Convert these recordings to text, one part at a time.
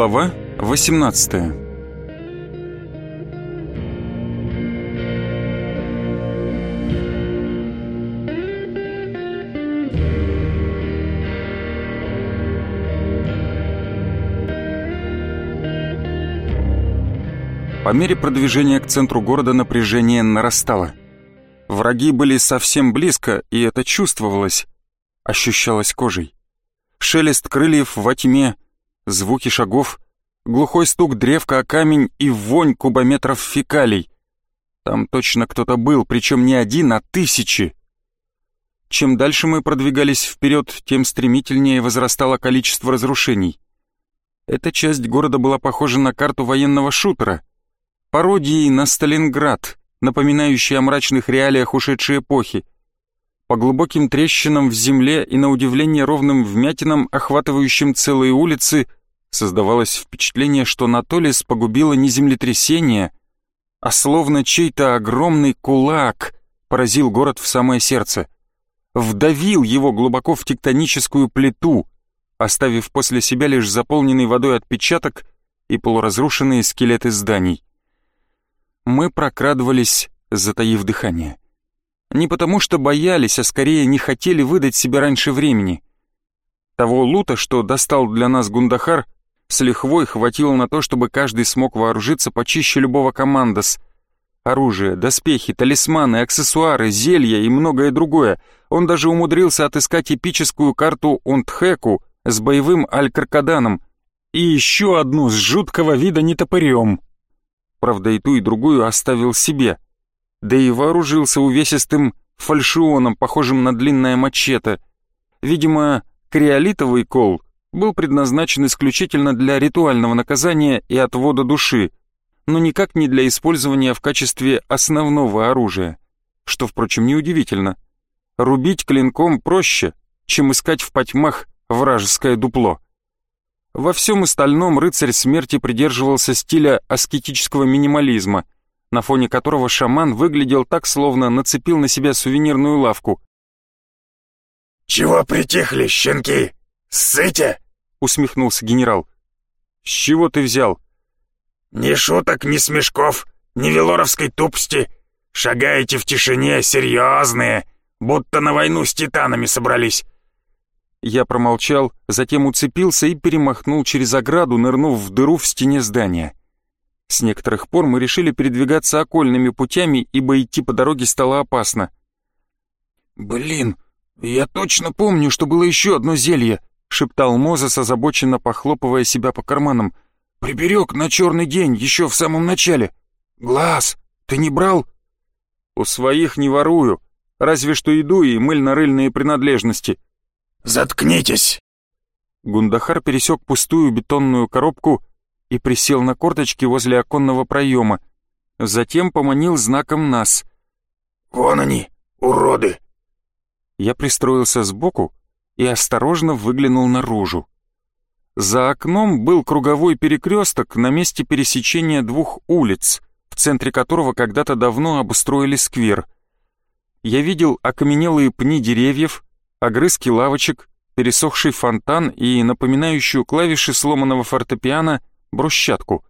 Глава 18 По мере продвижения к центру города напряжение нарастало. Враги были совсем близко, и это чувствовалось, ощущалось кожей. Шелест крыльев во тьме, звуки шагов, глухой стук древка о камень и вонь кубометров фекалий. Там точно кто-то был, причем не один, а тысячи. Чем дальше мы продвигались вперед, тем стремительнее возрастало количество разрушений. Эта часть города была похожа на карту военного шутера, пародией на Сталинград, напоминающей о мрачных реалиях ушедшей эпохи. По глубоким трещинам в земле и на удивление ровным вмятинам, охватывающим целые улицы, создавалось впечатление, что Натолис погубило не землетрясение, а словно чей-то огромный кулак поразил город в самое сердце, вдавил его глубоко в тектоническую плиту, оставив после себя лишь заполненный водой отпечаток и полуразрушенные скелеты зданий мы прокрадывались, затаив дыхание. Не потому что боялись, а скорее не хотели выдать себя раньше времени. Того лута, что достал для нас Гундахар, с лихвой хватило на то, чтобы каждый смог вооружиться почище любого командос. Оружие, доспехи, талисманы, аксессуары, зелья и многое другое. Он даже умудрился отыскать эпическую карту Унтхеку с боевым аль-каркаданом и еще одну с жуткого вида нетопырем. Правда, и ту, и другую оставил себе. Да и вооружился увесистым фальшионом, похожим на длинное мачете. Видимо, криолитовый кол был предназначен исключительно для ритуального наказания и отвода души, но никак не для использования в качестве основного оружия, что, впрочем, неудивительно. Рубить клинком проще, чем искать в потьмах вражеское дупло. Во всем остальном рыцарь смерти придерживался стиля аскетического минимализма, на фоне которого шаман выглядел так, словно нацепил на себя сувенирную лавку. «Чего притихли, щенки? Ссыте?» — усмехнулся генерал. «С чего ты взял?» «Ни шуток, ни смешков, ни велоровской тупости. Шагаете в тишине, серьезные, будто на войну с титанами собрались. Я промолчал, затем уцепился и перемахнул через ограду, нырнув в дыру в стене здания. С некоторых пор мы решили передвигаться окольными путями, ибо идти по дороге стало опасно. «Блин, я точно помню, что было еще одно зелье», — шептал Мозес, озабоченно похлопывая себя по карманам. «Приберег на черный день еще в самом начале. Глаз, ты не брал?» «У своих не ворую, разве что иду и мыльно-рыльные принадлежности», «Заткнитесь!» Гундахар пересек пустую бетонную коробку и присел на корточки возле оконного проема. Затем поманил знаком нас. «Вон они, уроды!» Я пристроился сбоку и осторожно выглянул наружу. За окном был круговой перекресток на месте пересечения двух улиц, в центре которого когда-то давно обустроили сквер. Я видел окаменелые пни деревьев, огрызки лавочек, пересохший фонтан и напоминающую клавиши сломанного фортепиано брусчатку.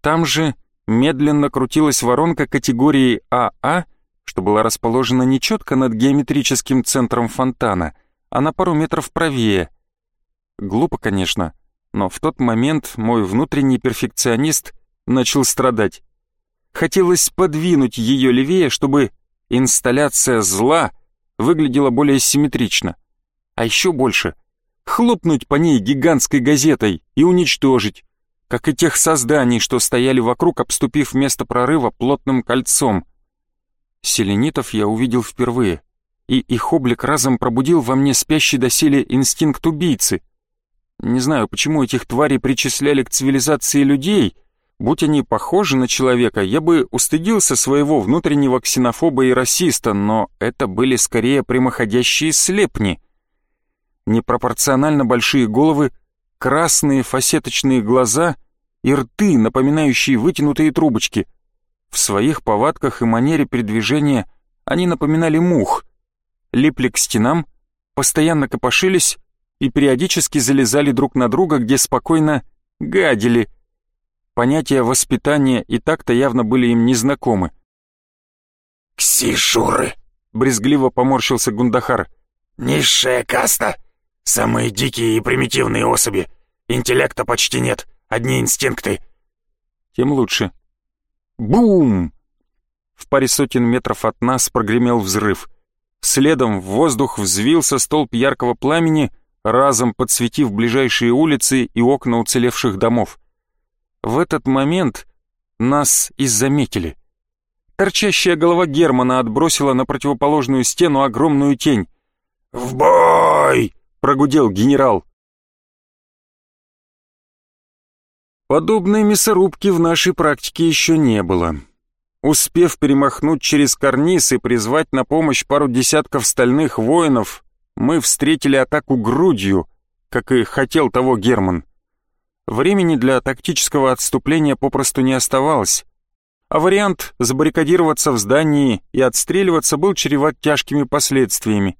Там же медленно крутилась воронка категории АА, а, что была расположена не четко над геометрическим центром фонтана, а на пару метров правее. Глупо, конечно, но в тот момент мой внутренний перфекционист начал страдать. Хотелось подвинуть ее левее, чтобы инсталляция зла — выглядела более симметрично. А еще больше — хлопнуть по ней гигантской газетой и уничтожить, как и тех созданий, что стояли вокруг, обступив место прорыва плотным кольцом. Селенитов я увидел впервые, и их облик разом пробудил во мне спящий доселе инстинкт убийцы. Не знаю, почему этих тварей причисляли к цивилизации людей — Будь они похожи на человека, я бы устыдился своего внутреннего ксенофоба и расиста, но это были скорее прямоходящие слепни. Непропорционально большие головы, красные фасеточные глаза и рты, напоминающие вытянутые трубочки. В своих повадках и манере передвижения они напоминали мух, липли к стенам, постоянно копошились и периодически залезали друг на друга, где спокойно Гадили. Понятия воспитания и так-то явно были им незнакомы. «Ксишуры!» — брезгливо поморщился Гундахар. «Низшая каста! Самые дикие и примитивные особи! Интеллекта почти нет, одни инстинкты!» «Тем лучше». «Бум!» В паре сотен метров от нас прогремел взрыв. Следом в воздух взвился столб яркого пламени, разом подсветив ближайшие улицы и окна уцелевших домов. В этот момент нас и заметили. Торчащая голова Германа отбросила на противоположную стену огромную тень. «В бой!» — прогудел генерал. Подобной мясорубки в нашей практике еще не было. Успев перемахнуть через карниз и призвать на помощь пару десятков стальных воинов, мы встретили атаку грудью, как и хотел того Герман. Времени для тактического отступления попросту не оставалось, а вариант забаррикадироваться в здании и отстреливаться был чреват тяжкими последствиями.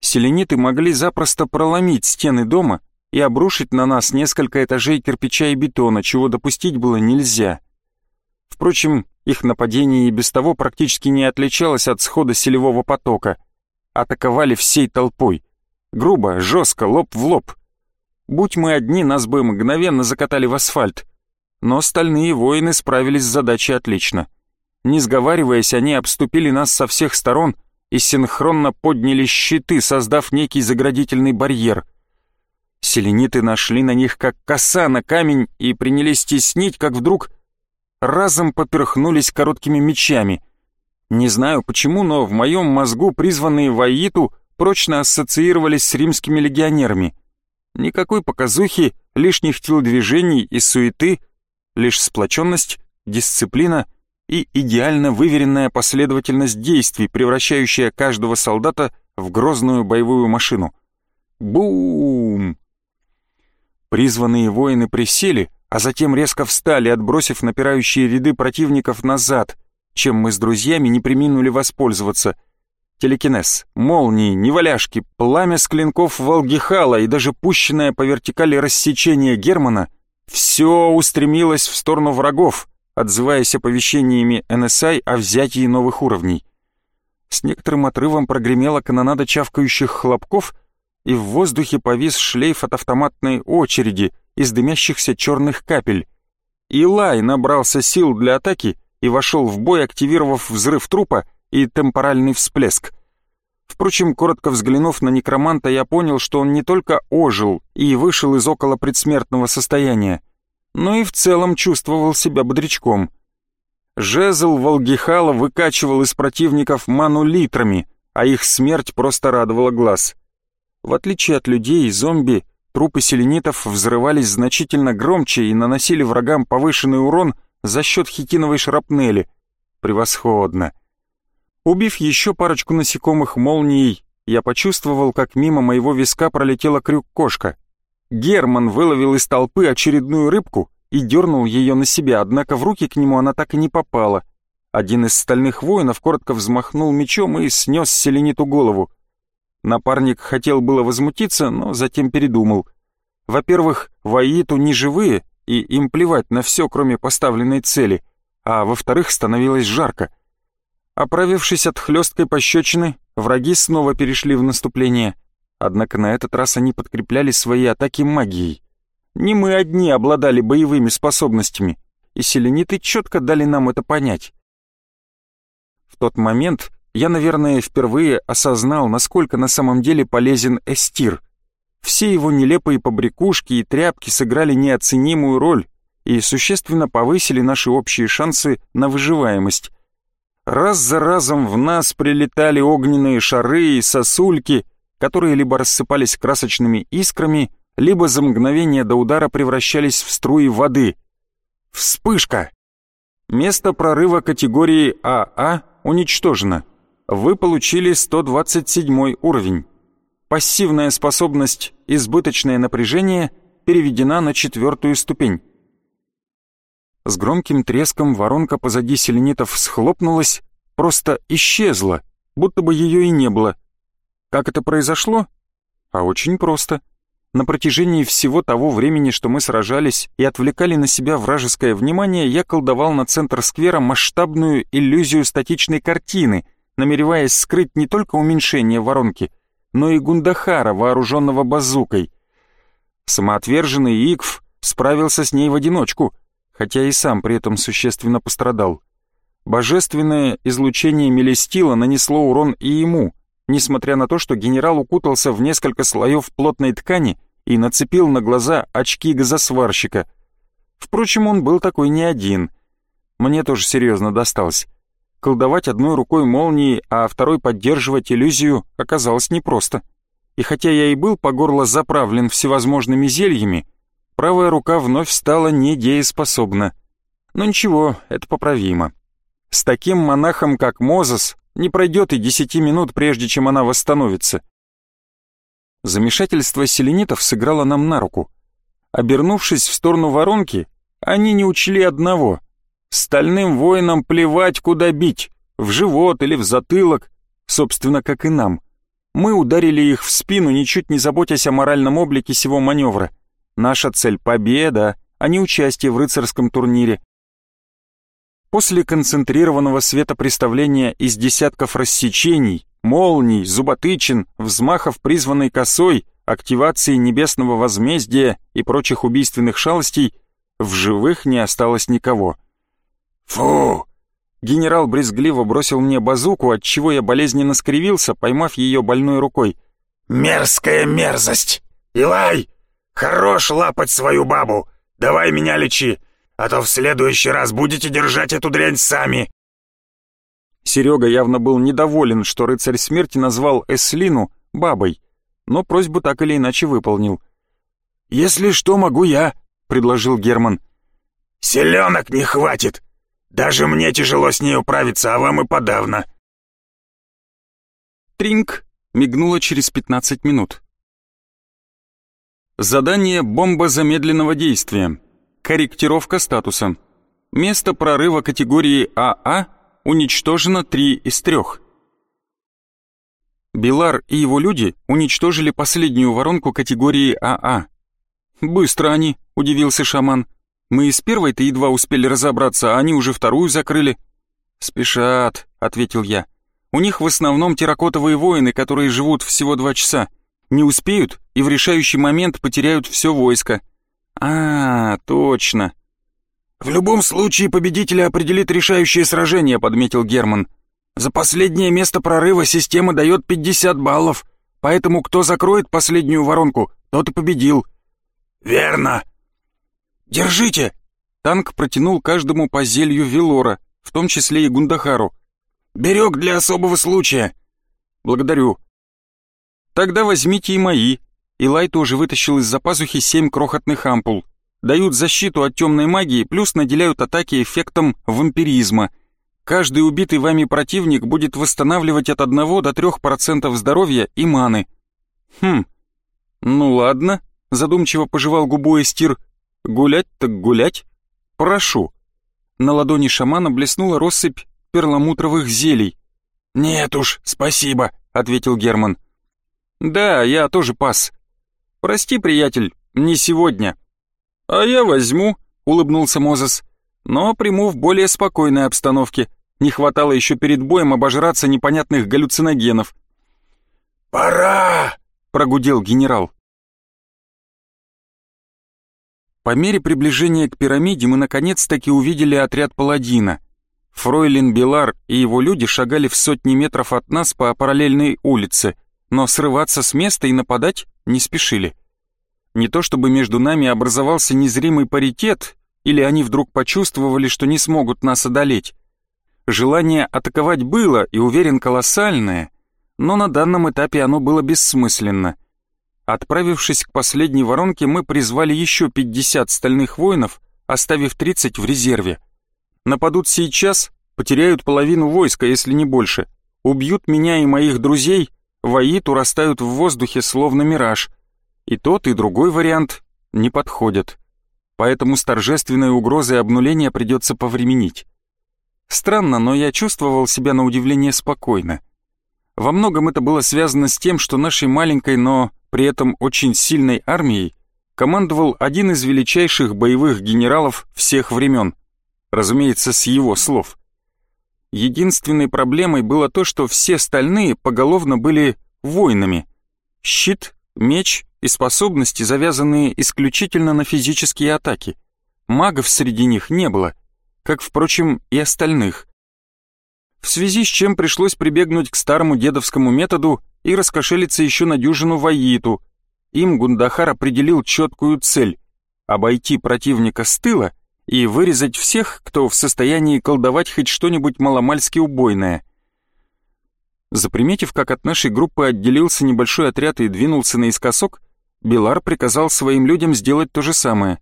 Селениты могли запросто проломить стены дома и обрушить на нас несколько этажей кирпича и бетона, чего допустить было нельзя. Впрочем, их нападение и без того практически не отличалось от схода селевого потока. Атаковали всей толпой. Грубо, жестко, лоб в лоб. Будь мы одни, нас бы мгновенно закатали в асфальт. Но остальные воины справились с задачей отлично. Не сговариваясь, они обступили нас со всех сторон и синхронно подняли щиты, создав некий заградительный барьер. Селениты нашли на них как коса на камень и принялись теснить, как вдруг разом поперхнулись короткими мечами. Не знаю почему, но в моем мозгу призванные в Аиту прочно ассоциировались с римскими легионерами. Никакой показухи, лишних телодвижений и суеты — лишь сплоченность, дисциплина и идеально выверенная последовательность действий, превращающая каждого солдата в грозную боевую машину. Бум! Призванные воины присели, а затем резко встали, отбросив напирающие ряды противников назад, чем мы с друзьями не приминули воспользоваться. Телекинез, молнии, неваляшки, пламя с клинков Волгихала и даже пущенное по вертикали рассечение Германа — все устремилось в сторону врагов, отзываясь оповещениями NSI о взятии новых уровней. С некоторым отрывом прогремела канонада чавкающих хлопков, и в воздухе повис шлейф от автоматной очереди из дымящихся черных капель. Илай набрался сил для атаки и вошел в бой, активировав взрыв трупа и темпоральный всплеск. Впрочем, коротко взглянув на некроманта, я понял, что он не только ожил и вышел из около предсмертного состояния, но и в целом чувствовал себя бодрячком. Жезл Волгихала выкачивал из противников ману литрами, а их смерть просто радовала глаз. В отличие от людей зомби, трупы селенитов взрывались значительно громче и наносили врагам повышенный урон за счет хитиновой шрапнели. Превосходно. Убив еще парочку насекомых молнией, я почувствовал, как мимо моего виска пролетела крюк-кошка. Герман выловил из толпы очередную рыбку и дернул ее на себя, однако в руки к нему она так и не попала. Один из стальных воинов коротко взмахнул мечом и снес селениту голову. Напарник хотел было возмутиться, но затем передумал. Во-первых, воиту не живые, и им плевать на все, кроме поставленной цели, а во-вторых, становилось жарко — Оправившись от хлесткой пощечины, враги снова перешли в наступление. Однако на этот раз они подкрепляли свои атаки магией. Не мы одни обладали боевыми способностями, и селениты четко дали нам это понять. В тот момент я, наверное, впервые осознал, насколько на самом деле полезен эстир. Все его нелепые побрякушки и тряпки сыграли неоценимую роль и существенно повысили наши общие шансы на выживаемость. Раз за разом в нас прилетали огненные шары и сосульки, которые либо рассыпались красочными искрами, либо за мгновение до удара превращались в струи воды. Вспышка! Место прорыва категории АА а уничтожено. Вы получили 127 уровень. Пассивная способность «Избыточное напряжение» переведена на четвертую ступень. С громким треском воронка позади селенитов схлопнулась, просто исчезла, будто бы ее и не было. Как это произошло? А очень просто. На протяжении всего того времени, что мы сражались и отвлекали на себя вражеское внимание, я колдовал на центр сквера масштабную иллюзию статичной картины, намереваясь скрыть не только уменьшение воронки, но и Гундахара, вооруженного базукой. Самоотверженный Икв справился с ней в одиночку, хотя и сам при этом существенно пострадал. Божественное излучение Мелестила нанесло урон и ему, несмотря на то, что генерал укутался в несколько слоев плотной ткани и нацепил на глаза очки газосварщика. Впрочем, он был такой не один. Мне тоже серьезно досталось. Колдовать одной рукой молнией, а второй поддерживать иллюзию оказалось непросто. И хотя я и был по горло заправлен всевозможными зельями, правая рука вновь стала недееспособна. Но ничего, это поправимо. С таким монахом, как Мозес, не пройдет и десяти минут, прежде чем она восстановится. Замешательство селенитов сыграло нам на руку. Обернувшись в сторону воронки, они не учли одного. Стальным воинам плевать, куда бить, в живот или в затылок, собственно, как и нам. Мы ударили их в спину, ничуть не заботясь о моральном облике сего маневра. Наша цель — победа, а не участие в рыцарском турнире. После концентрированного светопреставления из десятков рассечений, молний, зуботычин, взмахов призванной косой, активации небесного возмездия и прочих убийственных шалостей, в живых не осталось никого. «Фу!» Генерал брезгливо бросил мне базуку, от чего я болезненно скривился, поймав ее больной рукой. «Мерзкая мерзость! Илай, хорош лапать свою бабу! Давай меня лечи! а то в следующий раз будете держать эту дрянь сами!» Серега явно был недоволен, что рыцарь смерти назвал Эслину бабой, но просьбу так или иначе выполнил. «Если что, могу я», — предложил Герман. «Селенок не хватит! Даже мне тяжело с ней управиться, а вам и подавно!» Тринг мигнуло через 15 минут. Задание «Бомба замедленного действия». Корректировка статуса. Место прорыва категории АА а уничтожено 3 из 3. Билар и его люди уничтожили последнюю воронку категории АА. А. «Быстро они», — удивился шаман. «Мы и с первой-то едва успели разобраться, а они уже вторую закрыли». «Спешат», — ответил я. «У них в основном терракотовые воины, которые живут всего два часа. Не успеют и в решающий момент потеряют все войско. «А, точно». «В любом случае победителя определит решающее сражение», — подметил Герман. «За последнее место прорыва система дает 50 баллов, поэтому кто закроет последнюю воронку, тот и победил». «Верно». «Держите!» Танк протянул каждому по зелью Велора, в том числе и Гундахару. «Берег для особого случая». «Благодарю». «Тогда возьмите и мои», Илай тоже вытащил из-за пазухи семь крохотных ампул. Дают защиту от темной магии, плюс наделяют атаки эффектом вампиризма. Каждый убитый вами противник будет восстанавливать от 1 до 3% здоровья и маны. Хм, ну ладно, задумчиво пожевал губу Эстир. Гулять так гулять. Прошу. На ладони шамана блеснула россыпь перламутровых зелий. «Нет уж, спасибо», — ответил Герман. «Да, я тоже пас. «Прости, приятель, не сегодня». «А я возьму», — улыбнулся Мозес. «Но приму в более спокойной обстановке. Не хватало еще перед боем обожраться непонятных галлюциногенов». «Пора!» — прогудел генерал. По мере приближения к пирамиде мы наконец-таки увидели отряд паладина. Фройлин Белар и его люди шагали в сотни метров от нас по параллельной улице, но срываться с места и нападать не спешили. Не то чтобы между нами образовался незримый паритет, или они вдруг почувствовали, что не смогут нас одолеть. Желание атаковать было, и уверен, колоссальное, но на данном этапе оно было бессмысленно. Отправившись к последней воронке, мы призвали еще 50 стальных воинов, оставив 30 в резерве. Нападут сейчас, потеряют половину войска, если не больше. Убьют меня и моих друзей, воит урастают в воздухе, словно мираж. И тот, и другой вариант не подходят. Поэтому с торжественной угрозой обнуления придется повременить. Странно, но я чувствовал себя на удивление спокойно. Во многом это было связано с тем, что нашей маленькой, но при этом очень сильной армией, командовал один из величайших боевых генералов всех времен, разумеется, с его слов. Единственной проблемой было то, что все остальные поголовно были воинами. Щит, меч и способности, завязанные исключительно на физические атаки. Магов среди них не было, как, впрочем, и остальных. В связи с чем пришлось прибегнуть к старому дедовскому методу и раскошелиться еще на дюжину воиту. Им Гундахар определил четкую цель — обойти противника с тыла и вырезать всех, кто в состоянии колдовать хоть что-нибудь маломальски убойное. Заприметив, как от нашей группы отделился небольшой отряд и двинулся наискосок, Белар приказал своим людям сделать то же самое.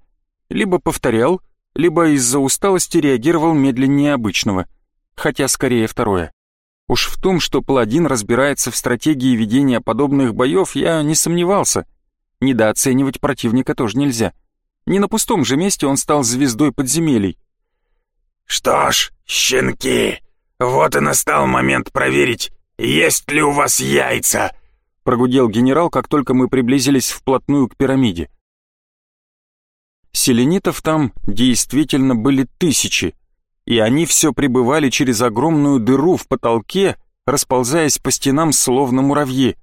Либо повторял, либо из-за усталости реагировал медленнее обычного, хотя скорее второе. Уж в том, что паладин разбирается в стратегии ведения подобных боев, я не сомневался. Недооценивать противника тоже нельзя. Не на пустом же месте он стал звездой подземелий. «Что ж, щенки, вот и настал момент проверить, есть ли у вас яйца!» Прогудел генерал, как только мы приблизились вплотную к пирамиде. Селенитов там действительно были тысячи, и они все пребывали через огромную дыру в потолке, расползаясь по стенам словно муравьи.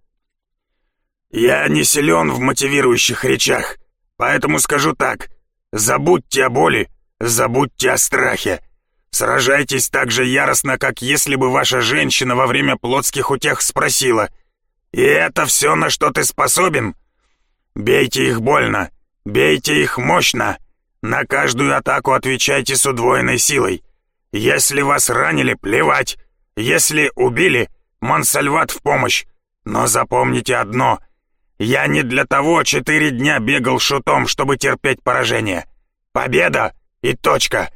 «Я не силен в мотивирующих речах, поэтому скажу так. Забудьте о боли, забудьте о страхе. Сражайтесь так же яростно, как если бы ваша женщина во время плотских утех спросила. И это все, на что ты способен? Бейте их больно, бейте их мощно. На каждую атаку отвечайте с удвоенной силой. Если вас ранили, плевать. Если убили, Монсальват в помощь. Но запомните одно. Я не для того четыре дня бегал шутом, чтобы терпеть поражение. Победа и точка.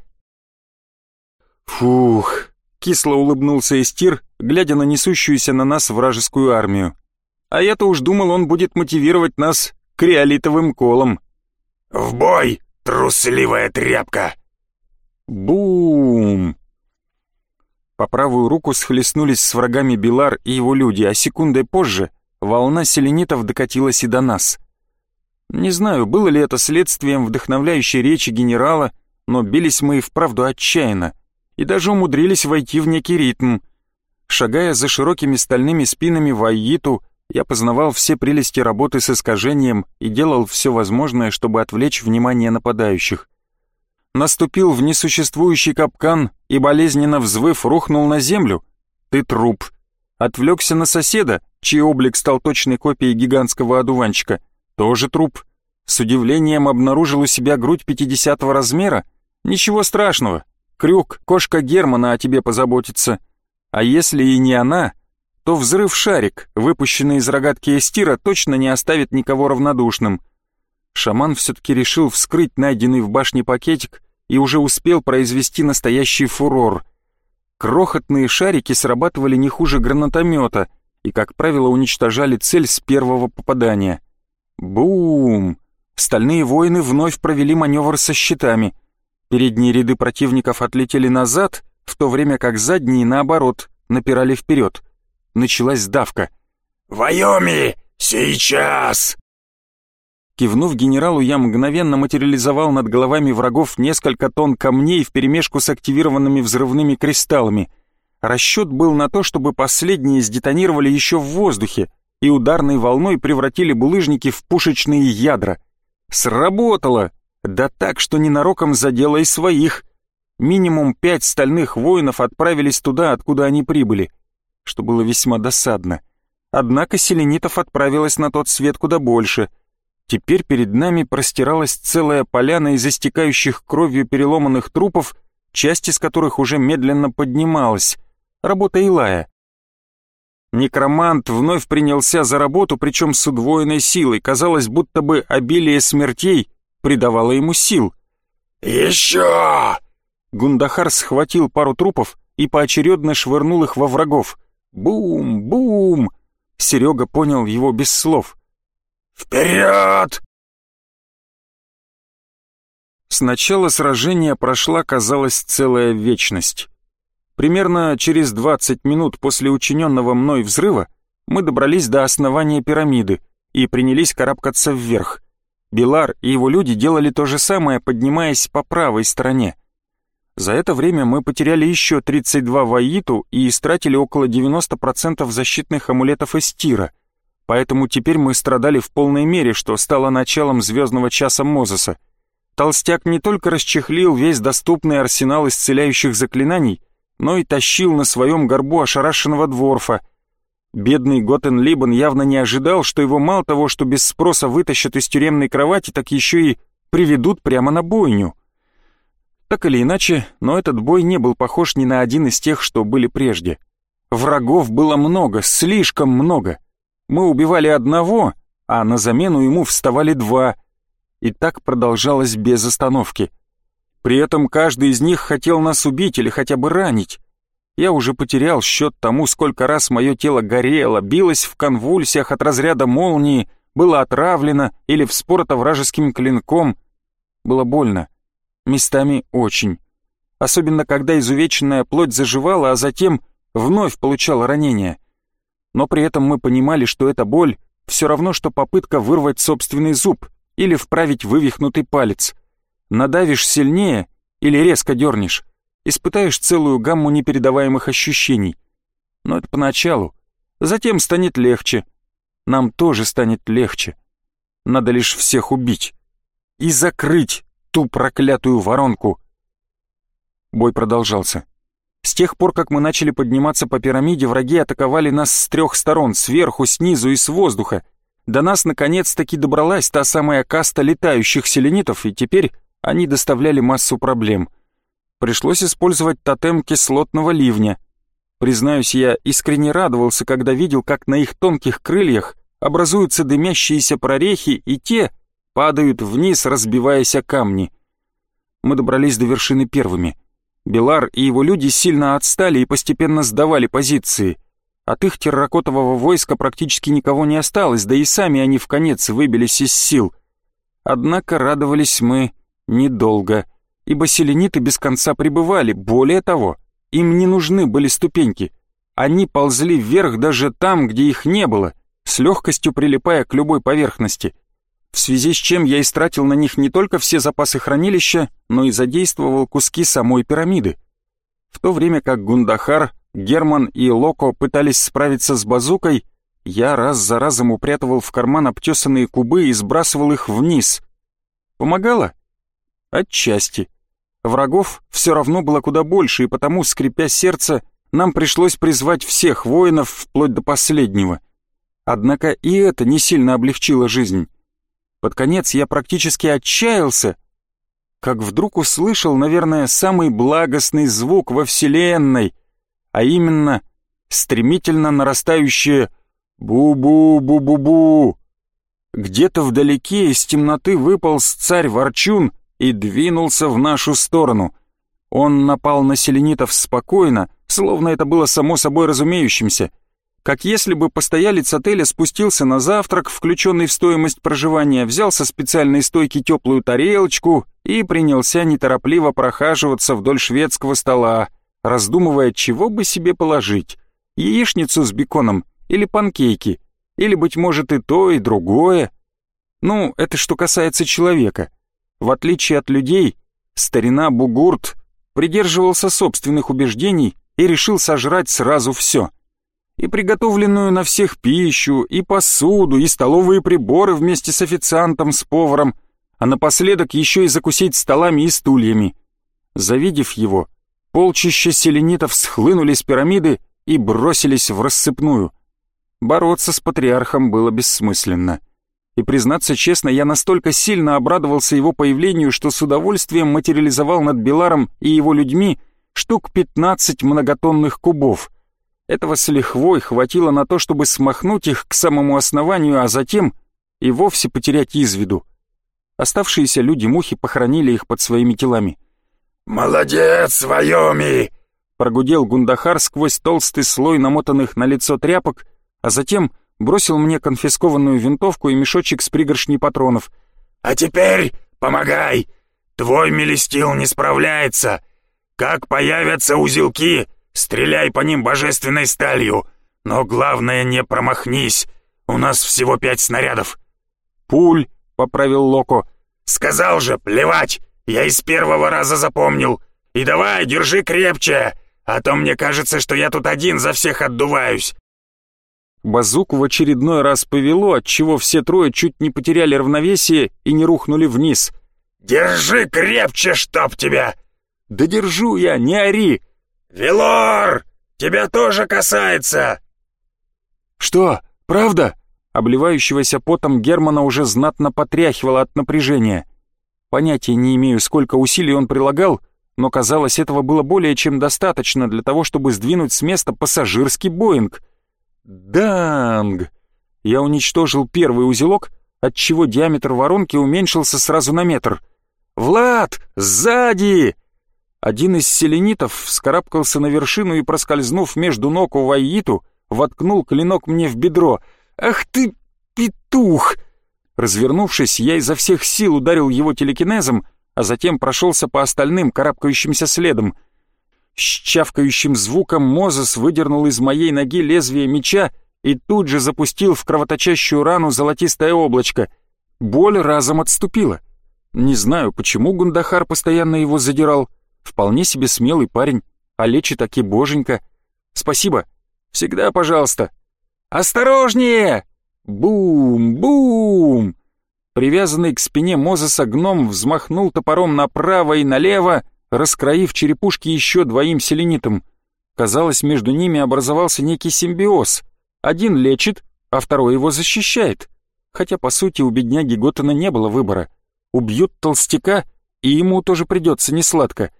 Фух, кисло улыбнулся Истир, глядя на несущуюся на нас вражескую армию. А я-то уж думал, он будет мотивировать нас криолитовым колом. «В бой, трусливая тряпка!» Бум! По правую руку схлестнулись с врагами Билар и его люди, а секундой позже волна селенитов докатилась и до нас. Не знаю, было ли это следствием вдохновляющей речи генерала, но бились мы и вправду отчаянно, и даже умудрились войти в некий ритм. Шагая за широкими стальными спинами в Айиту, я познавал все прелести работы с искажением и делал все возможное, чтобы отвлечь внимание нападающих наступил в несуществующий капкан и, болезненно взвыв, рухнул на землю. Ты труп. Отвлекся на соседа, чей облик стал точной копией гигантского одуванчика. Тоже труп. С удивлением обнаружил у себя грудь 50 размера. Ничего страшного. Крюк, кошка Германа о тебе позаботится. А если и не она, то взрыв-шарик, выпущенный из рогатки Эстира, точно не оставит никого равнодушным. Шаман все-таки решил вскрыть найденный в башне пакетик и уже успел произвести настоящий фурор. Крохотные шарики срабатывали не хуже гранатомета и, как правило, уничтожали цель с первого попадания. Бум! Стальные воины вновь провели маневр со щитами. Передние ряды противников отлетели назад, в то время как задние, наоборот, напирали вперед. Началась давка. «Вайоми, сейчас!» Кивнув генералу, я мгновенно материализовал над головами врагов несколько тонн камней вперемешку с активированными взрывными кристаллами. Расчет был на то, чтобы последние сдетонировали еще в воздухе и ударной волной превратили булыжники в пушечные ядра. Сработало! Да так, что ненароком задело и своих. Минимум пять стальных воинов отправились туда, откуда они прибыли, что было весьма досадно. Однако селенитов отправилось на тот свет куда больше — Теперь перед нами простиралась целая поляна из истекающих кровью переломанных трупов, часть из которых уже медленно поднималась. Работа Илая. Некромант вновь принялся за работу, причем с удвоенной силой. Казалось, будто бы обилие смертей придавало ему сил. «Еще!» Гундахар схватил пару трупов и поочередно швырнул их во врагов. «Бум! Бум!» Серега понял его без слов. «Вперед!» С начала сражения прошла, казалось, целая вечность. Примерно через 20 минут после учиненного мной взрыва мы добрались до основания пирамиды, и принялись карабкаться вверх. Билар и его люди делали то же самое, поднимаясь по правой стороне. За это время мы потеряли еще 32 ваиту и истратили около 90% защитных амулетов из тира, поэтому теперь мы страдали в полной мере, что стало началом звездного часа Мозеса. Толстяк не только расчехлил весь доступный арсенал исцеляющих заклинаний, но и тащил на своем горбу ошарашенного дворфа. Бедный Готен Либан явно не ожидал, что его мало того, что без спроса вытащат из тюремной кровати, так еще и приведут прямо на бойню. Так или иначе, но этот бой не был похож ни на один из тех, что были прежде. Врагов было много, слишком много. Мы убивали одного, а на замену ему вставали два. И так продолжалось без остановки. При этом каждый из них хотел нас убить или хотя бы ранить. Я уже потерял счет тому, сколько раз мое тело горело, билось в конвульсиях от разряда молнии, было отравлено или вспорото вражеским клинком. Было больно местами очень. Особенно когда изувеченная плоть заживала, а затем вновь получала ранение. Но при этом мы понимали, что эта боль все равно, что попытка вырвать собственный зуб или вправить вывихнутый палец. Надавишь сильнее или резко дернешь, испытаешь целую гамму непередаваемых ощущений. Но это поначалу. Затем станет легче. Нам тоже станет легче. Надо лишь всех убить. И закрыть ту проклятую воронку. Бой продолжался. С тех пор, как мы начали подниматься по пирамиде, враги атаковали нас с трех сторон, сверху, снизу и с воздуха. До нас наконец-таки добралась та самая каста летающих селенитов, и теперь они доставляли массу проблем. Пришлось использовать тотем кислотного ливня. Признаюсь, я искренне радовался, когда видел, как на их тонких крыльях образуются дымящиеся прорехи, и те падают вниз, разбиваясь о камни. Мы добрались до вершины первыми. Белар и его люди сильно отстали и постепенно сдавали позиции. От их терракотового войска практически никого не осталось, да и сами они в конец выбились из сил. Однако радовались мы недолго, ибо селениты без конца пребывали, более того, им не нужны были ступеньки. Они ползли вверх даже там, где их не было, с легкостью прилипая к любой поверхности в связи с чем я истратил на них не только все запасы хранилища, но и задействовал куски самой пирамиды. В то время как Гундахар, Герман и Локо пытались справиться с базукой, я раз за разом упрятывал в карман обтесанные кубы и сбрасывал их вниз. Помогало? Отчасти. Врагов все равно было куда больше, и потому, скрипя сердце, нам пришлось призвать всех воинов вплоть до последнего. Однако и это не сильно облегчило жизнь. Под конец я практически отчаялся, как вдруг услышал, наверное, самый благостный звук во Вселенной, а именно стремительно нарастающее «бу-бу-бу-бу-бу». Где-то вдалеке из темноты выполз царь Ворчун и двинулся в нашу сторону. Он напал на селенитов спокойно, словно это было само собой разумеющимся, как если бы постоялец отеля спустился на завтрак, включенный в стоимость проживания, взял со специальной стойки теплую тарелочку и принялся неторопливо прохаживаться вдоль шведского стола, раздумывая, чего бы себе положить, яичницу с беконом или панкейки, или, быть может, и то, и другое. Ну, это что касается человека. В отличие от людей, старина Бугурт придерживался собственных убеждений и решил сожрать сразу все — и приготовленную на всех пищу, и посуду, и столовые приборы вместе с официантом, с поваром, а напоследок еще и закусить столами и стульями. Завидев его, полчища селенитов схлынули с пирамиды и бросились в рассыпную. Бороться с патриархом было бессмысленно. И, признаться честно, я настолько сильно обрадовался его появлению, что с удовольствием материализовал над Беларом и его людьми штук 15 многотонных кубов — этого с лихвой хватило на то, чтобы смахнуть их к самому основанию, а затем и вовсе потерять из виду. Оставшиеся люди-мухи похоронили их под своими телами. «Молодец, Вайоми!» Прогудел Гундахар сквозь толстый слой намотанных на лицо тряпок, а затем бросил мне конфискованную винтовку и мешочек с пригоршней патронов. «А теперь помогай! Твой Мелестил не справляется! Как появятся узелки, Стреляй по ним божественной сталью, но главное не промахнись. У нас всего пять снарядов». «Пуль», — поправил Локо. «Сказал же, плевать! Я из первого раза запомнил. И давай, держи крепче, а то мне кажется, что я тут один за всех отдуваюсь». Базуку в очередной раз повело, отчего все трое чуть не потеряли равновесие и не рухнули вниз. «Держи крепче, чтоб тебя!» «Да держу я, не ори!» «Велор, тебя тоже касается!» «Что, правда?» Обливающегося потом Германа уже знатно потряхивало от напряжения. Понятия не имею, сколько усилий он прилагал, но казалось, этого было более чем достаточно для того, чтобы сдвинуть с места пассажирский Боинг. Данг! Я уничтожил первый узелок, отчего диаметр воронки уменьшился сразу на метр. «Влад! Сзади!» Один из селенитов вскарабкался на вершину и, проскользнув между ног у Ваиту, воткнул клинок мне в бедро. «Ах ты, петух!» Развернувшись, я изо всех сил ударил его телекинезом, а затем прошелся по остальным, карабкающимся следом. С чавкающим звуком Мозес выдернул из моей ноги лезвие меча и тут же запустил в кровоточащую рану золотистое облачко. Боль разом отступила. Не знаю, почему Гундахар постоянно его задирал. Вполне себе смелый парень, а лечит таки боженька. Спасибо. Всегда пожалуйста. Осторожнее! Бум-бум! Привязанный к спине Мозеса гном взмахнул топором направо и налево, раскроив черепушки еще двоим селенитам. Казалось, между ними образовался некий симбиоз. Один лечит, а второй его защищает. Хотя, по сути, у бедняги Готана не было выбора. Убьют толстяка, и ему тоже придется несладко.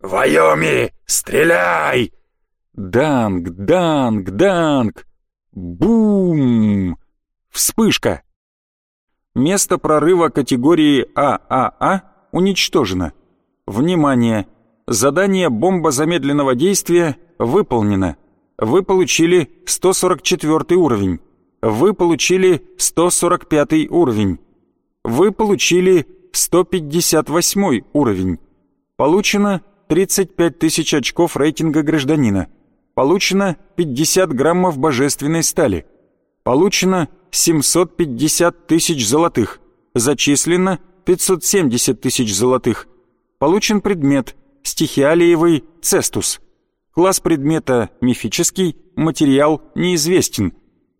«Вайоми, стреляй!» Данг, данг, данг! Бум! Вспышка! Место прорыва категории ААА уничтожено. Внимание! Задание «Бомба замедленного действия» выполнено. Вы получили 144 уровень. Вы получили 145 уровень. Вы получили 158 уровень. Получено 35 тысяч очков рейтинга гражданина. Получено 50 граммов божественной стали. Получено 750 тысяч золотых. Зачислено 570 тысяч золотых. Получен предмет стихиалиевый цестус. Класс предмета мифический, материал неизвестен.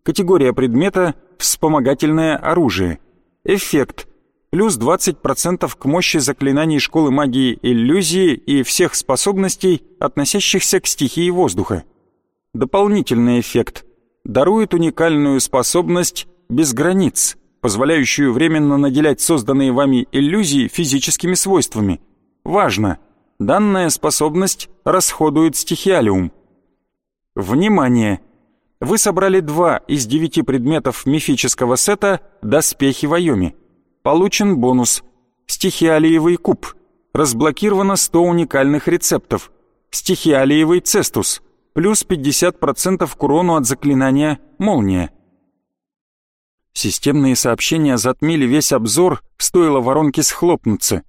Категория предмета вспомогательное оружие. Эффект плюс 20% к мощи заклинаний школы магии иллюзии и всех способностей, относящихся к стихии воздуха. Дополнительный эффект дарует уникальную способность без границ, позволяющую временно наделять созданные вами иллюзии физическими свойствами. Важно! Данная способность расходует стихиалиум. Внимание! Вы собрали два из девяти предметов мифического сета «Доспехи Вайоми». Получен бонус «Стихиалиевый куб». Разблокировано 100 уникальных рецептов. «Стихиалиевый цестус». Плюс 50% к урону от заклинания «Молния». Системные сообщения затмили весь обзор, стоило воронке схлопнуться.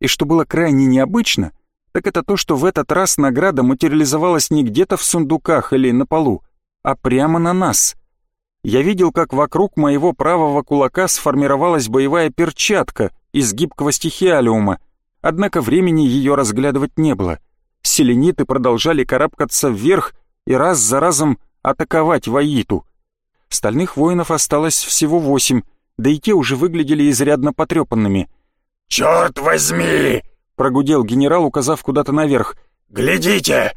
И что было крайне необычно, так это то, что в этот раз награда материализовалась не где-то в сундуках или на полу, а прямо на нас. Я видел, как вокруг моего правого кулака сформировалась боевая перчатка из гибкого стихиалиума, однако времени ее разглядывать не было. Селениты продолжали карабкаться вверх и раз за разом атаковать Ваиту. Стальных воинов осталось всего восемь, да и те уже выглядели изрядно потрепанными. «Черт возьми!» — прогудел генерал, указав куда-то наверх. «Глядите!»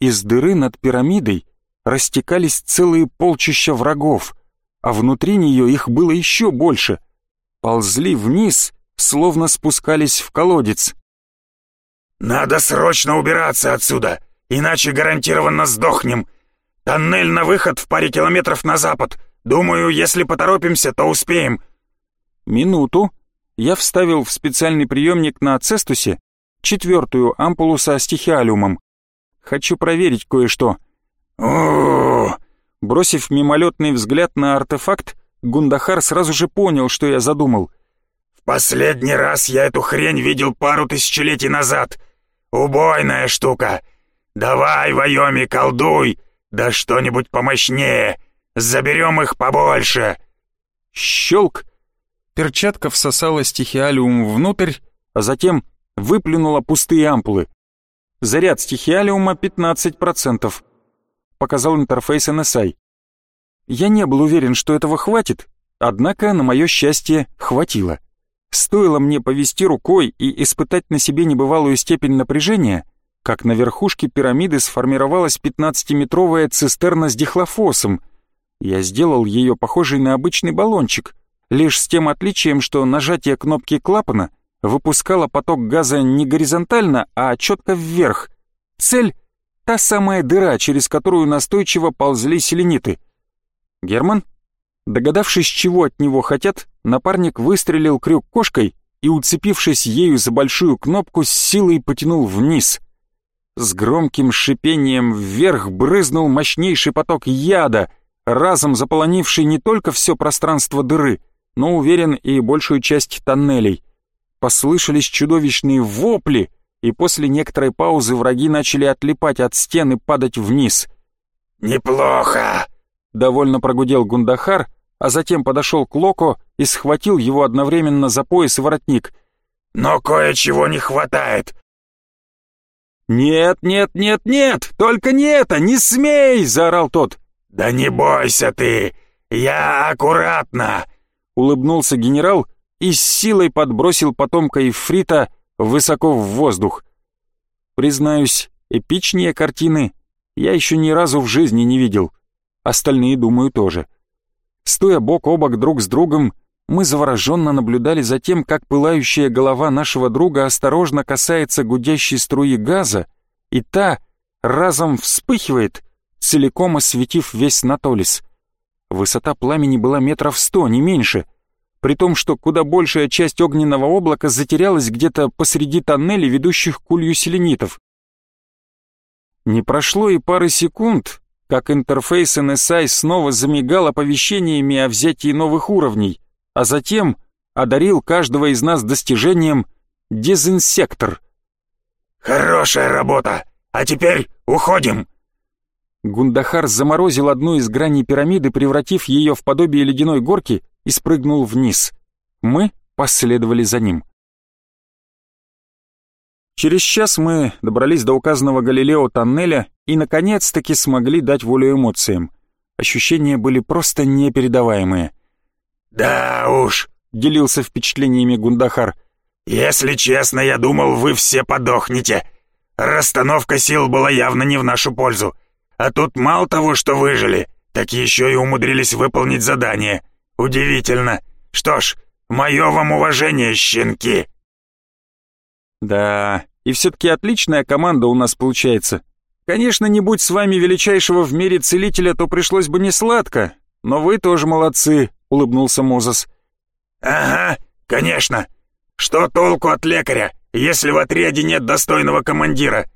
Из дыры над пирамидой растекались целые полчища врагов, а внутри нее их было еще больше. Ползли вниз, словно спускались в колодец. «Надо срочно убираться отсюда, иначе гарантированно сдохнем. Тоннель на выход в паре километров на запад. Думаю, если поторопимся, то успеем». «Минуту». Я вставил в специальный приемник на Цестусе четвертую ампулу со стихиалиумом. Хочу проверить кое-что. О Бросив мимолетный взгляд на артефакт, Гундахар сразу же понял, что я задумал. «В последний раз я эту хрень видел пару тысячелетий назад. Убойная штука. Давай, Вайоми, колдуй, да что-нибудь помощнее. Заберем их побольше!» Щелк! Перчатка всосала стихиалиум внутрь, а затем выплюнула пустые ампулы. Заряд стихиалиума 15%. Показал интерфейс NSI. Я не был уверен, что этого хватит, однако, на мое счастье, хватило. Стоило мне повести рукой и испытать на себе небывалую степень напряжения, как на верхушке пирамиды сформировалась 15-метровая цистерна с дихлофосом. Я сделал ее похожей на обычный баллончик, лишь с тем отличием, что нажатие кнопки клапана выпускало поток газа не горизонтально, а четко вверх. Цель — та самая дыра, через которую настойчиво ползли селениты. Герман Догадавшись, чего от него хотят, напарник выстрелил крюк кошкой и, уцепившись ею за большую кнопку, с силой потянул вниз. С громким шипением вверх брызнул мощнейший поток яда, разом заполонивший не только все пространство дыры, но, уверен, и большую часть тоннелей. Послышались чудовищные вопли, и после некоторой паузы враги начали отлипать от стен и падать вниз. «Неплохо!» — довольно прогудел Гундахар, а затем подошел к Локо и схватил его одновременно за пояс и воротник. «Но кое-чего не хватает». «Нет, нет, нет, нет! Только не это! Не смей!» — заорал тот. «Да не бойся ты! Я аккуратно!» — улыбнулся генерал и с силой подбросил потомка Ифрита высоко в воздух. Признаюсь, эпичнее картины я еще ни разу в жизни не видел. Остальные, думаю, тоже. Стоя бок о бок друг с другом, мы завороженно наблюдали за тем, как пылающая голова нашего друга осторожно касается гудящей струи газа, и та разом вспыхивает, целиком осветив весь Натолис. Высота пламени была метров сто, не меньше, при том, что куда большая часть огненного облака затерялась где-то посреди тоннелей, ведущих к улью селенитов. Не прошло и пары секунд, как интерфейс NSI снова замигал оповещениями о взятии новых уровней, а затем одарил каждого из нас достижением «Дезинсектор». «Хорошая работа! А теперь уходим!» Гундахар заморозил одну из граней пирамиды, превратив ее в подобие ледяной горки, и спрыгнул вниз. Мы последовали за ним. Через час мы добрались до указанного Галилео тоннеля и, наконец-таки, смогли дать волю эмоциям. Ощущения были просто непередаваемые. «Да уж», — делился впечатлениями Гундахар, «если честно, я думал, вы все подохнете. Расстановка сил была явно не в нашу пользу. А тут мало того, что выжили, так еще и умудрились выполнить задание. Удивительно. Что ж, мое вам уважение, щенки!» Да, и все-таки отличная команда у нас получается. Конечно, не будь с вами величайшего в мире целителя, то пришлось бы не сладко, но вы тоже молодцы, улыбнулся Мозес. Ага, конечно. Что толку от лекаря, если в отряде нет достойного командира?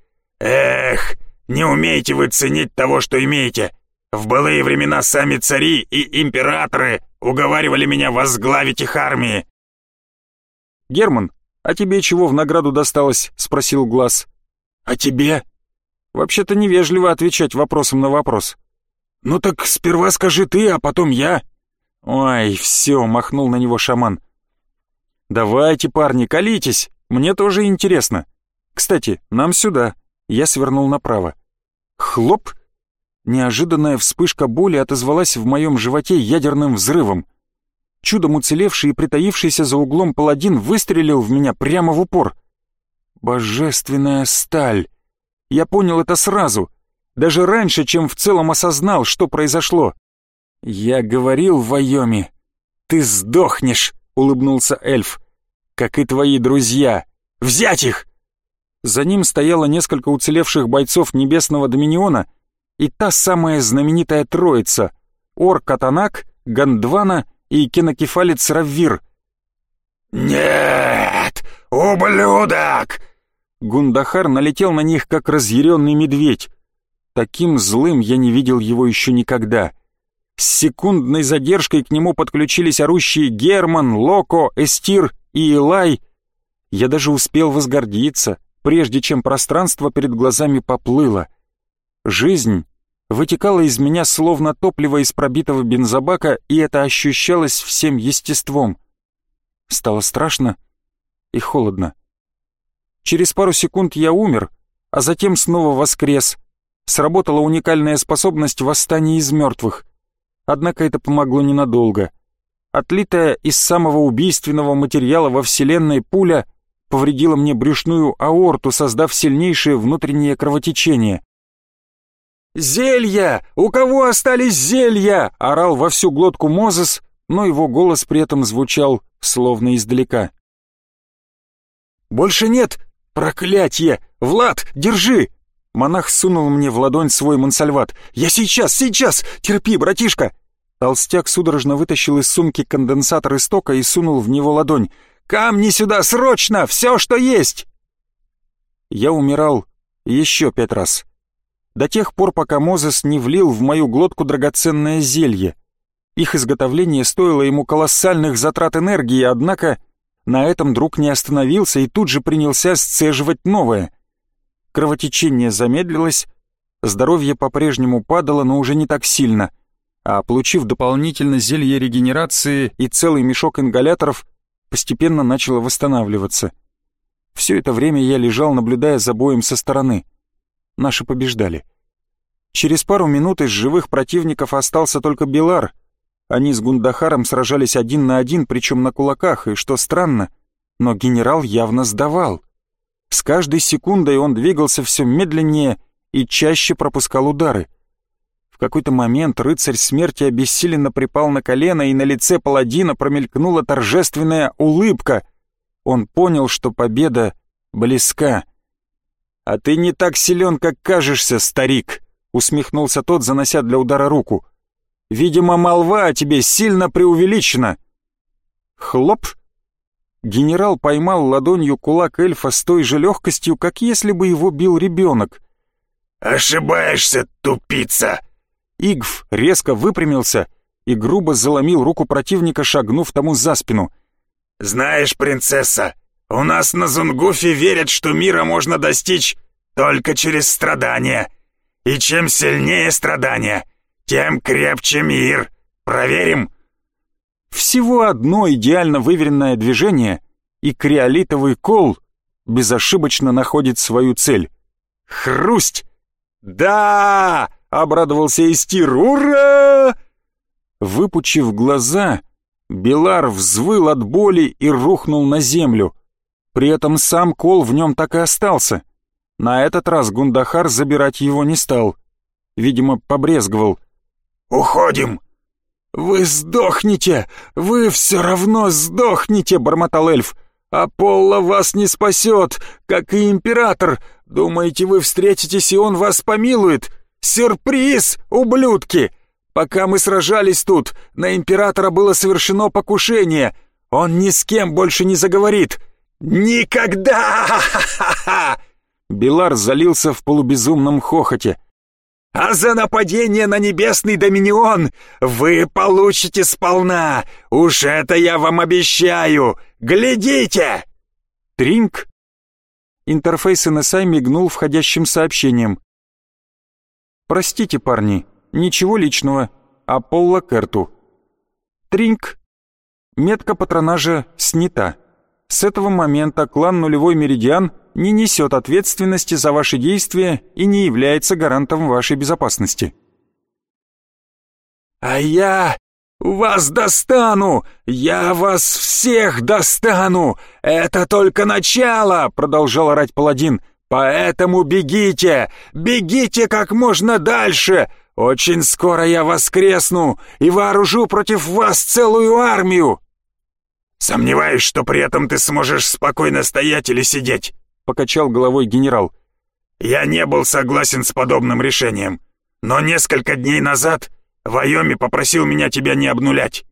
Эх, не умеете вы ценить того, что имеете. В былые времена сами цари и императоры уговаривали меня возглавить их армии. Герман, «А тебе чего в награду досталось?» — спросил Глаз. «А тебе?» «Вообще-то невежливо отвечать вопросом на вопрос». «Ну так сперва скажи ты, а потом я». «Ой, все», — махнул на него шаман. «Давайте, парни, колитесь, мне тоже интересно. Кстати, нам сюда». Я свернул направо. Хлоп! Неожиданная вспышка боли отозвалась в моем животе ядерным взрывом чудом уцелевший и притаившийся за углом паладин выстрелил в меня прямо в упор. Божественная сталь! Я понял это сразу, даже раньше, чем в целом осознал, что произошло. «Я говорил в Вайоме, ты сдохнешь», — улыбнулся эльф. «Как и твои друзья. Взять их!» За ним стояло несколько уцелевших бойцов Небесного Доминиона и та самая знаменитая троица — Ор-Катанак, Гандвана и кинокефалец Раввир. «Нет, ублюдок!» Гундахар налетел на них, как разъяренный медведь. Таким злым я не видел его еще никогда. С секундной задержкой к нему подключились орущие Герман, Локо, Эстир и Илай. Я даже успел возгордиться, прежде чем пространство перед глазами поплыло. Жизнь вытекало из меня словно топливо из пробитого бензобака, и это ощущалось всем естеством. Стало страшно и холодно. Через пару секунд я умер, а затем снова воскрес. Сработала уникальная способность восстания из мертвых. Однако это помогло ненадолго. Отлитая из самого убийственного материала во Вселенной пуля повредила мне брюшную аорту, создав сильнейшее внутреннее кровотечение. «Зелья! У кого остались зелья?» — орал во всю глотку Мозес, но его голос при этом звучал словно издалека. «Больше нет! Проклятье! Влад, держи!» Монах сунул мне в ладонь свой мансальват. «Я сейчас, сейчас! Терпи, братишка!» Толстяк судорожно вытащил из сумки конденсатор истока и сунул в него ладонь. «Камни сюда, срочно! Все, что есть!» Я умирал еще пять раз. До тех пор, пока Мозес не влил в мою глотку драгоценное зелье. Их изготовление стоило ему колоссальных затрат энергии, однако на этом друг не остановился и тут же принялся сцеживать новое. Кровотечение замедлилось, здоровье по-прежнему падало, но уже не так сильно, а получив дополнительно зелье регенерации и целый мешок ингаляторов, постепенно начало восстанавливаться. Все это время я лежал, наблюдая за боем со стороны. Наши побеждали. Через пару минут из живых противников остался только Белар — они с Гундахаром сражались один на один, причем на кулаках, и что странно, но генерал явно сдавал. С каждой секундой он двигался все медленнее и чаще пропускал удары. В какой-то момент рыцарь смерти обессиленно припал на колено, и на лице паладина промелькнула торжественная улыбка. Он понял, что победа близка. «А ты не так силен, как кажешься, старик», — усмехнулся тот, занося для удара руку. Видимо, молва о тебе сильно преувеличена». Хлоп! Генерал поймал ладонью кулак эльфа с той же легкостью, как если бы его бил ребенок. «Ошибаешься, тупица!» Игв резко выпрямился и грубо заломил руку противника, шагнув тому за спину. «Знаешь, принцесса, у нас на Зунгуфе верят, что мира можно достичь только через страдания. И чем сильнее страдания, тем крепче мир. Проверим?» Всего одно идеально выверенное движение, и криолитовый кол безошибочно находит свою цель. Хрусть! «Да!» — обрадовался Истир. «Ура!» Выпучив глаза, Белар взвыл от боли и рухнул на землю. При этом сам кол в нем так и остался. На этот раз Гундахар забирать его не стал. Видимо, побрезговал. «Уходим!» «Вы сдохнете! Вы все равно сдохнете!» — бормотал эльф. «Аполло вас не спасет, как и император! Думаете, вы встретитесь, и он вас помилует? Сюрприз, ублюдки! Пока мы сражались тут, на императора было совершено покушение. Он ни с кем больше не заговорит. Никогда!» Белар залился в полубезумном хохоте а за нападение на небесный доминион вы получите сполна. Уж это я вам обещаю. Глядите!» Тринг. Интерфейс NSI мигнул входящим сообщением. «Простите, парни, ничего личного. Аполло Керту». Тринг. Метка патронажа снята. С этого момента клан Нулевой Меридиан не несет ответственности за ваши действия и не является гарантом вашей безопасности. «А я вас достану! Я вас всех достану! Это только начало!» — продолжал орать паладин. «Поэтому бегите! Бегите как можно дальше! Очень скоро я воскресну и вооружу против вас целую армию!» «Сомневаюсь, что при этом ты сможешь спокойно стоять или сидеть покачал головой генерал. «Я не был согласен с подобным решением, но несколько дней назад Вайоми попросил меня тебя не обнулять.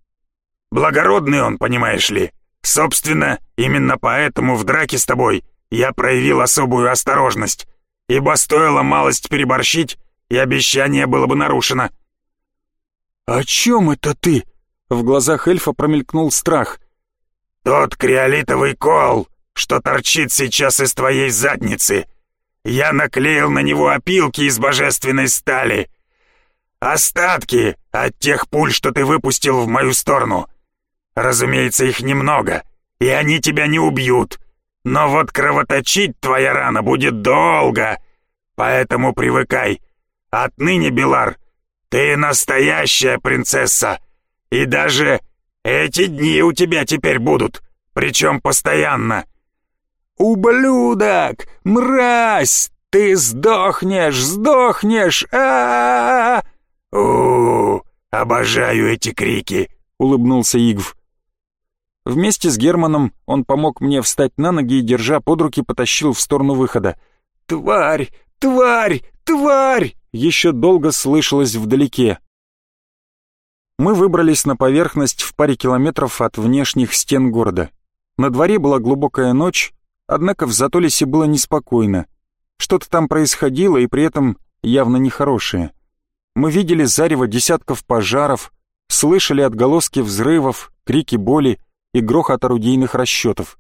Благородный он, понимаешь ли. Собственно, именно поэтому в драке с тобой я проявил особую осторожность, ибо стоило малость переборщить, и обещание было бы нарушено». «О чем это ты?» В глазах эльфа промелькнул страх. «Тот криолитовый кол, что торчит сейчас из твоей задницы. Я наклеил на него опилки из божественной стали. Остатки от тех пуль, что ты выпустил в мою сторону. Разумеется, их немного, и они тебя не убьют. Но вот кровоточить твоя рана будет долго, поэтому привыкай. Отныне, Белар, ты настоящая принцесса, и даже эти дни у тебя теперь будут, причем постоянно. «Ублюдок! Мразь! Ты сдохнешь, сдохнешь! а, -а, -а, -а! обожаю эти крики!» — улыбнулся Игв. Вместе с Германом он помог мне встать на ноги и, держа под руки, потащил в сторону выхода. «Тварь! Тварь! Тварь!» еще долго слышалось вдалеке. Мы выбрались на поверхность в паре километров от внешних стен города. На дворе была глубокая ночь, однако в Затолисе было неспокойно. Что-то там происходило и при этом явно нехорошее. Мы видели зарево десятков пожаров, слышали отголоски взрывов, крики боли и грохот орудийных расчетов.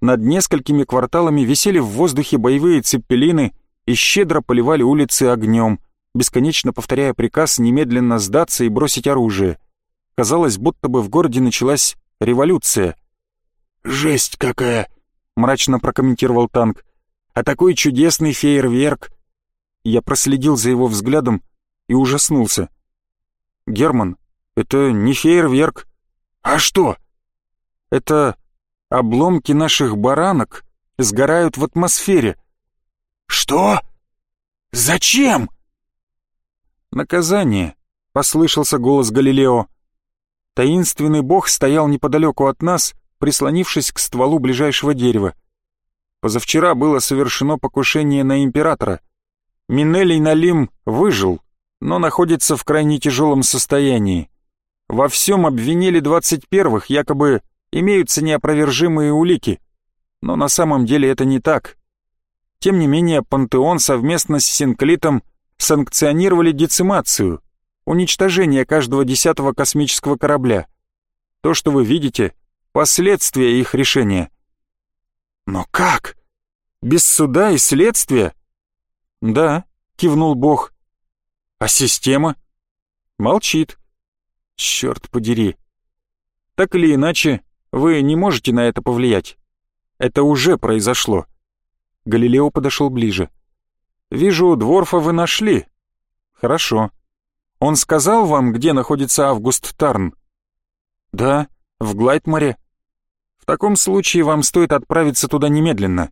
Над несколькими кварталами висели в воздухе боевые цепелины и щедро поливали улицы огнем, бесконечно повторяя приказ немедленно сдаться и бросить оружие. Казалось, будто бы в городе началась революция. «Жесть какая!» — мрачно прокомментировал танк. «А такой чудесный фейерверк!» Я проследил за его взглядом и ужаснулся. «Герман, это не фейерверк». «А что?» «Это обломки наших баранок сгорают в атмосфере». «Что? Зачем?» «Наказание», — послышался голос Галилео. Таинственный бог стоял неподалеку от нас, прислонившись к стволу ближайшего дерева. Позавчера было совершено покушение на императора. Минелий Налим выжил, но находится в крайне тяжелом состоянии. Во всем обвинили двадцать первых, якобы имеются неопровержимые улики. Но на самом деле это не так. Тем не менее, Пантеон совместно с Синклитом санкционировали децимацию, уничтожение каждого десятого космического корабля. То, что вы видите, последствия их решения. Но как? Без суда и следствия? Да, кивнул Бог. А система? Молчит. Черт подери. Так или иначе, вы не можете на это повлиять. Это уже произошло. Галилео подошел ближе. «Вижу, Дворфа вы нашли». «Хорошо. Он сказал вам, где находится Август Тарн?» «Да, в Глайтморе». «В таком случае вам стоит отправиться туда немедленно.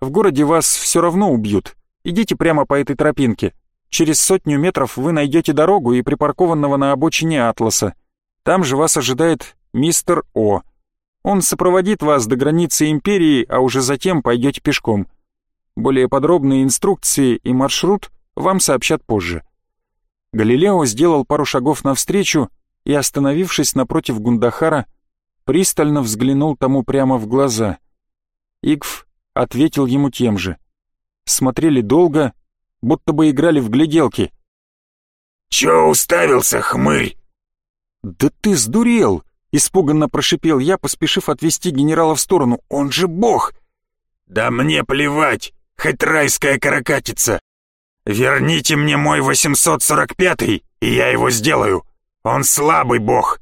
В городе вас все равно убьют. Идите прямо по этой тропинке. Через сотню метров вы найдете дорогу и припаркованного на обочине Атласа. Там же вас ожидает мистер О. Он сопроводит вас до границы Империи, а уже затем пойдете пешком». Более подробные инструкции и маршрут вам сообщат позже. Галилео сделал пару шагов навстречу и, остановившись напротив Гундахара, пристально взглянул тому прямо в глаза. Игф ответил ему тем же. Смотрели долго, будто бы играли в гляделки. «Чё уставился, хмырь?» «Да ты сдурел!» — испуганно прошипел я, поспешив отвести генерала в сторону. «Он же бог!» «Да мне плевать! хоть райская каракатица. Верните мне мой 845-й, и я его сделаю. Он слабый бог.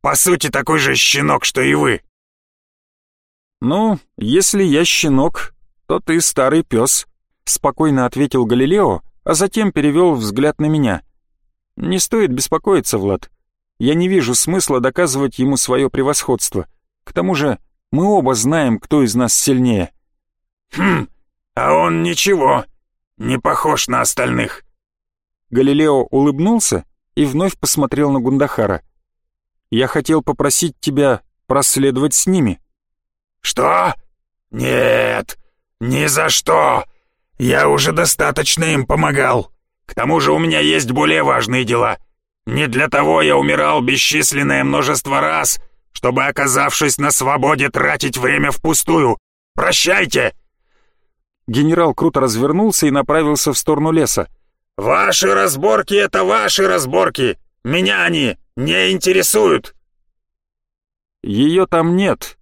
По сути, такой же щенок, что и вы. Ну, если я щенок, то ты старый пес, спокойно ответил Галилео, а затем перевел взгляд на меня. Не стоит беспокоиться, Влад. Я не вижу смысла доказывать ему свое превосходство. К тому же мы оба знаем, кто из нас сильнее. Хм, а он ничего, не похож на остальных. Галилео улыбнулся и вновь посмотрел на Гундахара. «Я хотел попросить тебя проследовать с ними». «Что? Нет, ни за что. Я уже достаточно им помогал. К тому же у меня есть более важные дела. Не для того я умирал бесчисленное множество раз, чтобы, оказавшись на свободе, тратить время впустую. Прощайте!» Генерал круто развернулся и направился в сторону леса. «Ваши разборки — это ваши разборки! Меня они не интересуют!» «Ее там нет!»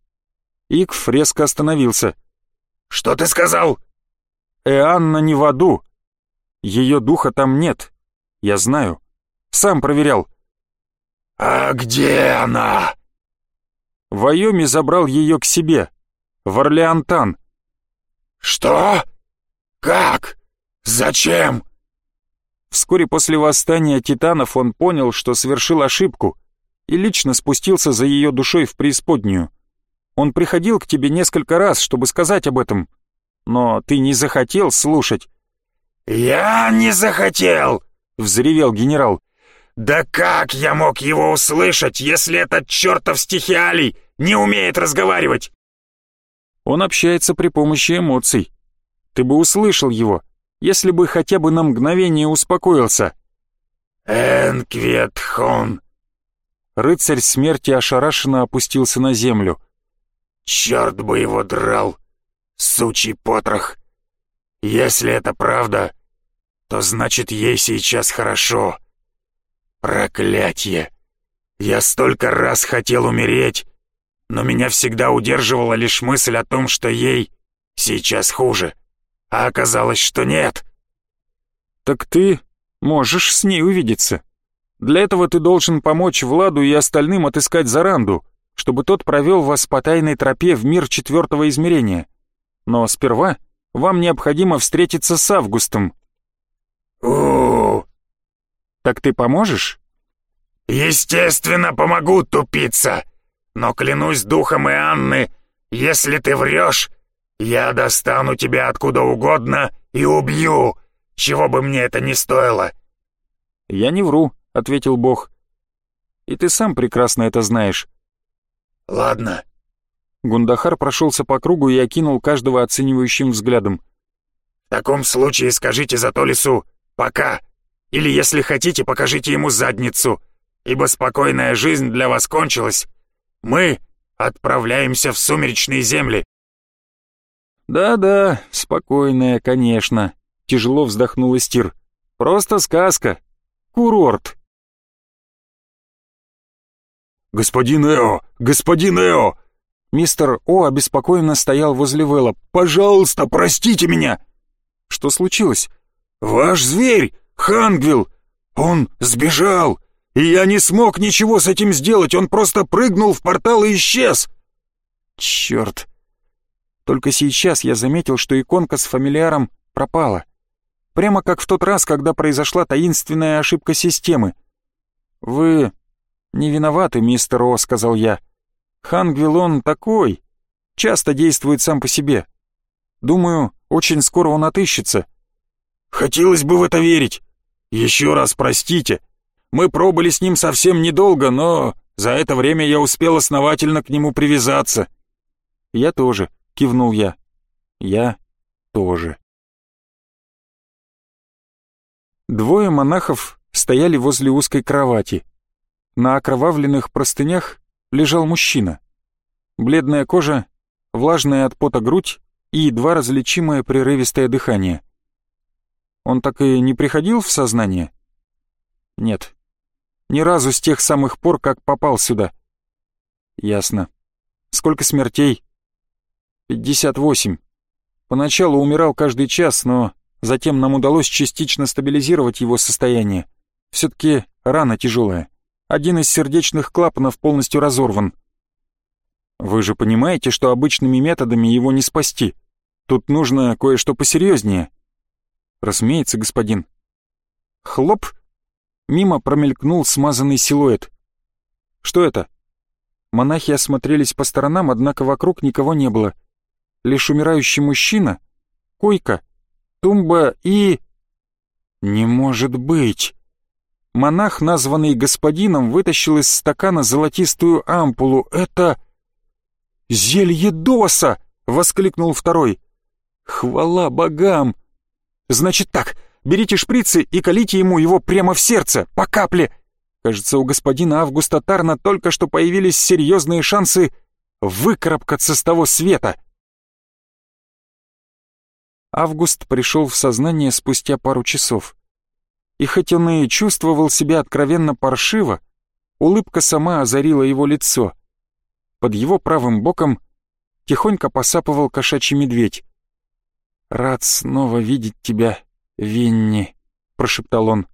Икф резко остановился. «Что ты сказал?» «Эанна не в аду. Ее духа там нет. Я знаю. Сам проверял». «А где она?» Вайоми забрал ее к себе, в Орлеантан. «Что? Как? Зачем?» Вскоре после восстания титанов он понял, что совершил ошибку, и лично спустился за ее душой в преисподнюю. Он приходил к тебе несколько раз, чтобы сказать об этом, но ты не захотел слушать». «Я не захотел!» — взревел генерал. «Да как я мог его услышать, если этот чертов стихиалий не умеет разговаривать?» Он общается при помощи эмоций. Ты бы услышал его, если бы хотя бы на мгновение успокоился. «Энкветхон!» Рыцарь смерти ошарашенно опустился на землю. «Черт бы его драл! Сучий потрох! Если это правда, то значит ей сейчас хорошо. Проклятье! Я столько раз хотел умереть, но меня всегда удерживала лишь мысль о том, что ей сейчас хуже, а оказалось, что нет. Так ты можешь с ней увидеться. Для этого ты должен помочь Владу и остальным отыскать Заранду, чтобы тот провел вас по тайной тропе в мир четвертого измерения. Но сперва вам необходимо встретиться с Августом. у Так ты поможешь? Естественно, помогу, тупица! но клянусь духом и Анны, если ты врешь, я достану тебя откуда угодно и убью, чего бы мне это ни стоило». «Я не вру», — ответил Бог. «И ты сам прекрасно это знаешь». «Ладно». Гундахар прошелся по кругу и окинул каждого оценивающим взглядом. «В таком случае скажите за то лесу «пока», или, если хотите, покажите ему задницу, ибо спокойная жизнь для вас кончилась, мы отправляемся в сумеречные земли». «Да-да, спокойная, конечно», — тяжело вздохнул Истир. «Просто сказка. Курорт». «Господин Эо! Господин Эо!» Мистер О обеспокоенно стоял возле Вэлла. «Пожалуйста, простите меня!» «Что случилось?» «Ваш зверь, Хангвилл! Он сбежал! И я не смог ничего с этим сделать, он просто прыгнул в портал и исчез. Черт. Только сейчас я заметил, что иконка с фамилиаром пропала. Прямо как в тот раз, когда произошла таинственная ошибка системы. «Вы не виноваты, мистер О», — сказал я. «Хангвилон такой, часто действует сам по себе. Думаю, очень скоро он отыщется». «Хотелось бы в это верить. Еще раз простите», мы пробыли с ним совсем недолго, но за это время я успел основательно к нему привязаться». «Я тоже», — кивнул я. «Я тоже». Двое монахов стояли возле узкой кровати. На окровавленных простынях лежал мужчина. Бледная кожа, влажная от пота грудь и едва различимое прерывистое дыхание. Он так и не приходил в сознание? Нет, ни разу с тех самых пор, как попал сюда. Ясно. Сколько смертей? 58. Поначалу умирал каждый час, но затем нам удалось частично стабилизировать его состояние. Все-таки рана тяжелая. Один из сердечных клапанов полностью разорван. Вы же понимаете, что обычными методами его не спасти. Тут нужно кое-что посерьезнее. Разумеется, господин. Хлоп! Мимо промелькнул смазанный силуэт. «Что это?» Монахи осмотрелись по сторонам, однако вокруг никого не было. Лишь умирающий мужчина, койка, тумба и... «Не может быть!» Монах, названный господином, вытащил из стакана золотистую ампулу. «Это... зелье доса!» — воскликнул второй. «Хвала богам!» «Значит так, Берите шприцы и колите ему его прямо в сердце, по капле. Кажется, у господина Августа Тарна только что появились серьезные шансы выкарабкаться с того света. Август пришел в сознание спустя пару часов. И хоть он и чувствовал себя откровенно паршиво, улыбка сама озарила его лицо. Под его правым боком тихонько посапывал кошачий медведь. «Рад снова видеть тебя», «Винни», — прошептал он.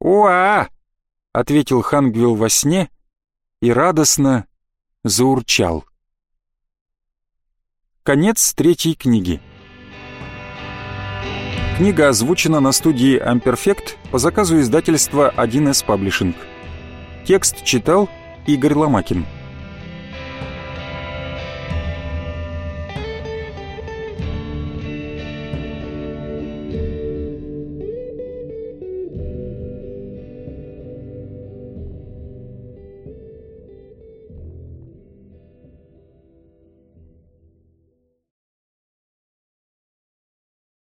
«Уа!» — ответил Хангвилл во сне и радостно заурчал. Конец третьей книги. Книга озвучена на студии Amperfect по заказу издательства 1С Publishing. Текст читал Игорь Ломакин.